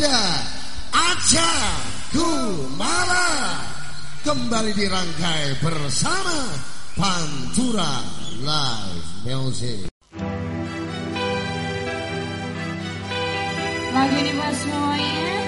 ada Aca Kumala kembali dirangkai bersama Pantura Live Music. Lagu ini buat semuanya.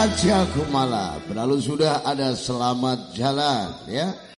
Kasih Aja Kumala. Berlalu sudah ada selamat jalan ya.